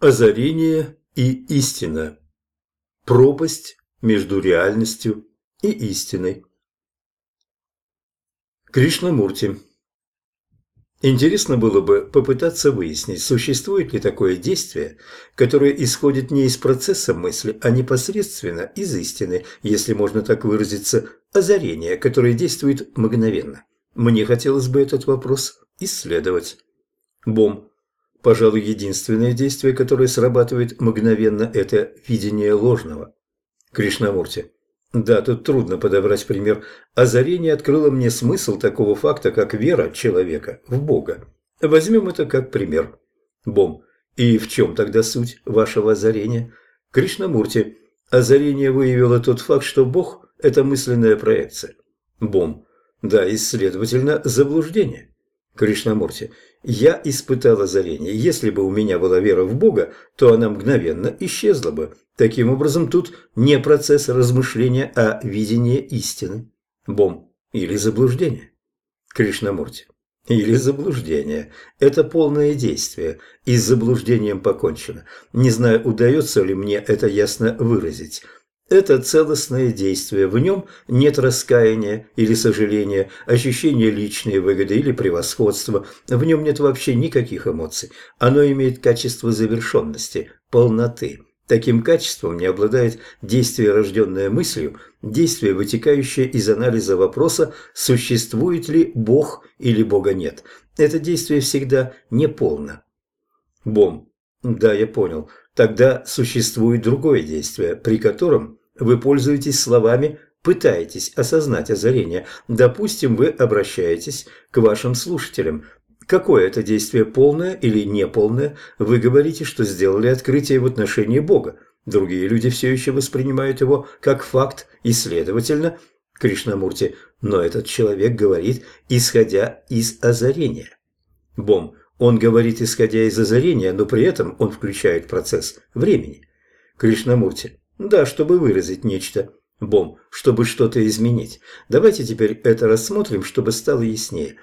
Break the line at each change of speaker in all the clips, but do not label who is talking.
Озарение и истина. Пропасть между реальностью и истиной. Кришнамурти. Интересно было бы попытаться выяснить, существует ли такое действие, которое исходит не из процесса мысли, а непосредственно из истины, если можно так выразиться, озарение, которое действует мгновенно. Мне хотелось бы этот вопрос исследовать. Бом. Пожалуй, единственное действие, которое срабатывает мгновенно, это видение ложного. Кришнамурти. Да, тут трудно подобрать пример. Озарение открыло мне смысл такого факта, как вера человека в Бога. Возьмем это как пример. Бом. И в чем тогда суть вашего озарения? Кришнамурти. Озарение выявило тот факт, что Бог – это мысленная проекция. Бом. Да, и, следовательно, заблуждение. Кришнамурти. Я испытал озарение. Если бы у меня была вера в Бога, то она мгновенно исчезла бы. Таким образом, тут не процесс размышления, а видение истины. Бом. Или заблуждение. Кришнамурти. Или заблуждение. Это полное действие. И с заблуждением покончено. Не знаю, удается ли мне это ясно выразить. Это целостное действие, в нем нет раскаяния или сожаления, ощущения личной выгоды или превосходства, в нем нет вообще никаких эмоций. Оно имеет качество завершенности, полноты. Таким качеством не обладает действие, рожденное мыслью, действие, вытекающее из анализа вопроса, существует ли Бог или Бога нет. Это действие всегда неполно. Бом. Да, я понял. Тогда существует другое действие, при котором вы пользуетесь словами пытаетесь осознать озарение. Допустим, вы обращаетесь к вашим слушателям. Какое это действие, полное или неполное? Вы говорите, что сделали открытие в отношении Бога. Другие люди все еще воспринимают его как факт и, следовательно, Кришнамурти, но этот человек говорит, исходя из озарения. Бом, он говорит, исходя из озарения, но при этом он включает процесс времени. Кришнамурти. Да, чтобы выразить нечто. Бом, чтобы что-то изменить. Давайте теперь это рассмотрим, чтобы стало яснее.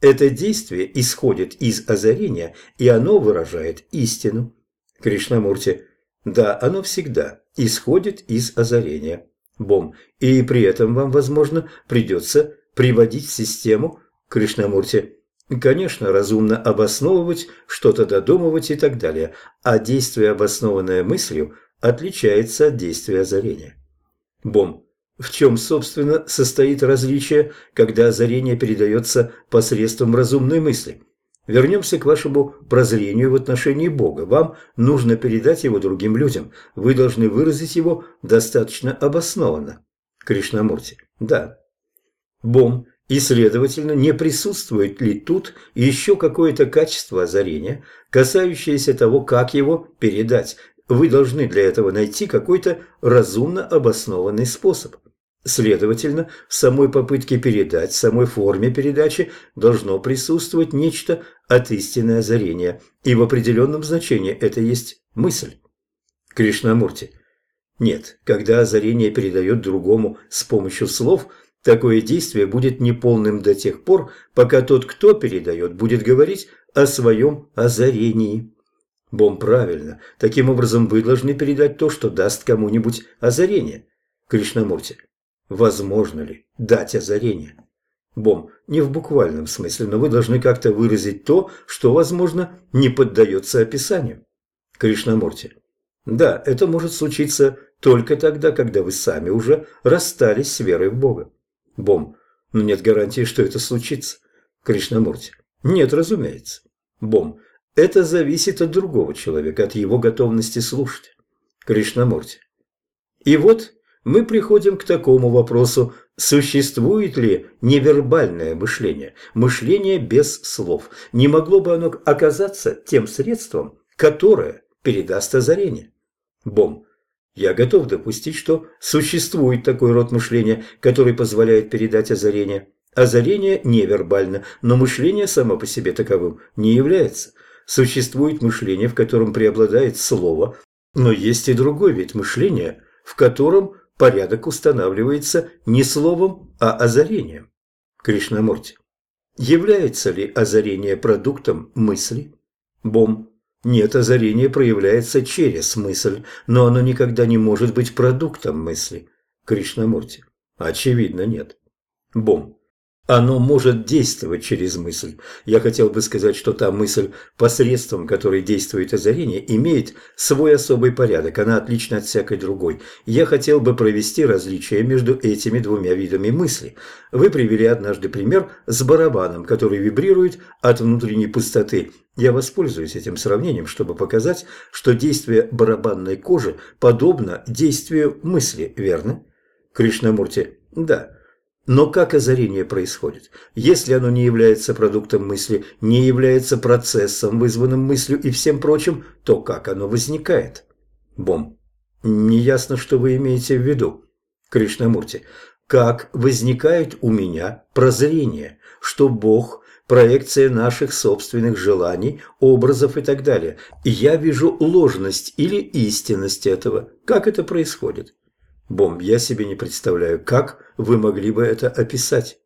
Это действие исходит из озарения, и оно выражает истину. Кришнамурти. Да, оно всегда исходит из озарения. Бом. И при этом вам, возможно, придется приводить в систему Кришнамурти. Конечно, разумно обосновывать, что-то додумывать и так далее, а действие, обоснованное мыслью, отличается от действия озарения. Бом. В чем, собственно, состоит различие, когда озарение передается посредством разумной мысли? Вернемся к вашему прозрению в отношении Бога. Вам нужно передать его другим людям. Вы должны выразить его достаточно обоснованно. Кришнамурти. Да. Бом. И, следовательно, не присутствует ли тут еще какое-то качество озарения, касающееся того, как его передать. Вы должны для этого найти какой-то разумно обоснованный способ. Следовательно, в самой попытке передать, в самой форме передачи должно присутствовать нечто от истинное озарения, и в определенном значении это есть мысль. Кришнамурти. Нет, когда озарение передает другому с помощью слов – Такое действие будет неполным до тех пор, пока тот, кто передает, будет говорить о своем озарении. Бом правильно. Таким образом, вы должны передать то, что даст кому-нибудь озарение. Кришнамурти. Возможно ли дать озарение? Бом, не в буквальном смысле, но вы должны как-то выразить то, что, возможно, не поддается описанию. Кришнамурти. Да, это может случиться только тогда, когда вы сами уже расстались с верой в Бога. Бом. Но ну, нет гарантии, что это случится. Кришнамурти. Нет, разумеется. Бом. Это зависит от другого человека, от его готовности слушать. Кришнамурти. И вот мы приходим к такому вопросу, существует ли невербальное мышление, мышление без слов. Не могло бы оно оказаться тем средством, которое передаст озарение? Бом. Я готов допустить, что существует такой род мышления, который позволяет передать озарение. Озарение невербально, но мышление само по себе таковым не является. Существует мышление, в котором преобладает слово, но есть и другой вид мышления, в котором порядок устанавливается не словом, а озарением. Кришнамурти. Является ли озарение продуктом мысли? Бом. Нет, озарение проявляется через мысль, но оно никогда не может быть продуктом мысли. Кришнамурти. Очевидно, нет. Бом. Оно может действовать через мысль. Я хотел бы сказать, что та мысль, посредством которой действует озарение, имеет свой особый порядок, она отлична от всякой другой. Я хотел бы провести различие между этими двумя видами мысли. Вы привели однажды пример с барабаном, который вибрирует от внутренней пустоты. Я воспользуюсь этим сравнением, чтобы показать, что действие барабанной кожи подобно действию мысли, верно? Кришнамурти, да. Но как озарение происходит? Если оно не является продуктом мысли, не является процессом, вызванным мыслью и всем прочим, то как оно возникает? Бом. Неясно, что вы имеете в виду. Кришнамурти. Как возникает у меня прозрение, что Бог – проекция наших собственных желаний, образов и так далее. Я вижу ложность или истинность этого. Как это происходит? Бом, я себе не представляю, как вы могли бы это описать.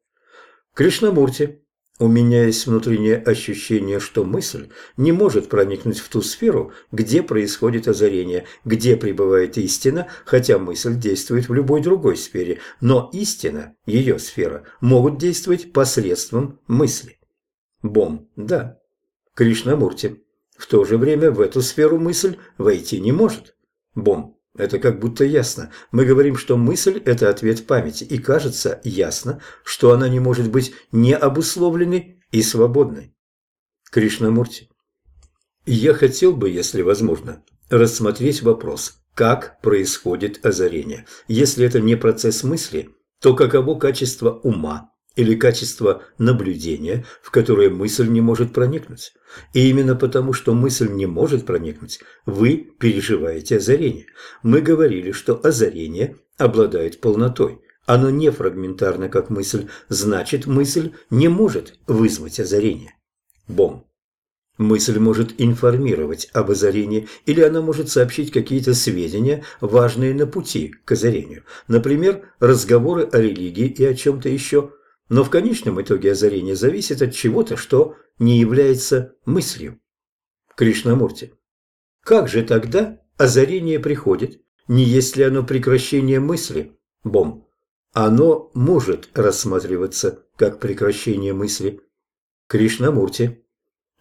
Кришнамурти, у меня есть внутреннее ощущение, что мысль не может проникнуть в ту сферу, где происходит озарение, где пребывает истина, хотя мысль действует в любой другой сфере, но истина, ее сфера, могут действовать посредством мысли. Бом, да. Кришнамурти, в то же время в эту сферу мысль войти не может. Бом, это как будто ясно. Мы говорим, что мысль – это ответ памяти, и кажется ясно, что она не может быть необусловленной и свободной. Кришнамурти. Я хотел бы, если возможно, рассмотреть вопрос, как происходит озарение. Если это не процесс мысли, то каково качество ума, или качество наблюдения, в которое мысль не может проникнуть. И именно потому, что мысль не может проникнуть, вы переживаете озарение. Мы говорили, что озарение обладает полнотой. Оно не фрагментарно, как мысль, значит, мысль не может вызвать озарение. Бом. Мысль может информировать об озарении, или она может сообщить какие-то сведения, важные на пути к озарению. Например, разговоры о религии и о чем-то еще – но в конечном итоге озарение зависит от чего-то, что не является мыслью. Кришнамурти. Как же тогда озарение приходит? Не есть ли оно прекращение мысли? Бом. Оно может рассматриваться как прекращение мысли. Кришнамурти.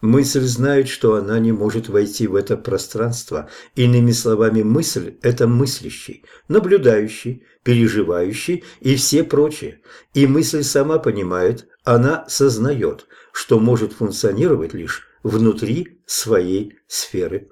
Мысль знает, что она не может войти в это пространство. Иными словами, мысль – это мыслящий, наблюдающий, переживающий и все прочие. И мысль сама понимает, она сознает, что может функционировать лишь внутри своей сферы